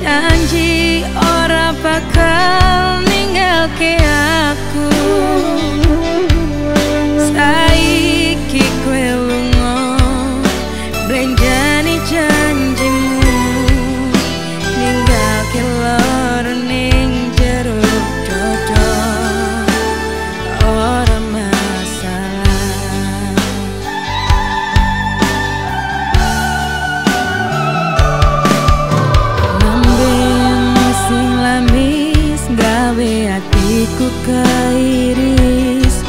想起 gawe atiku kairis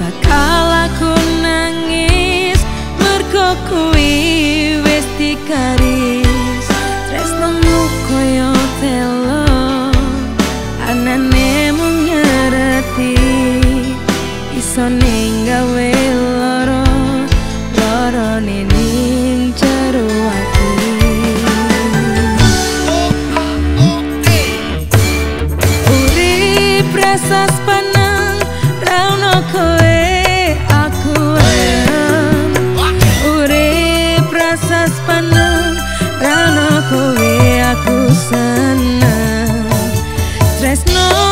bakal aku nangis mergo kuwi wis dikaris tresnomu koyo telo anane mung nyerati iso Oh.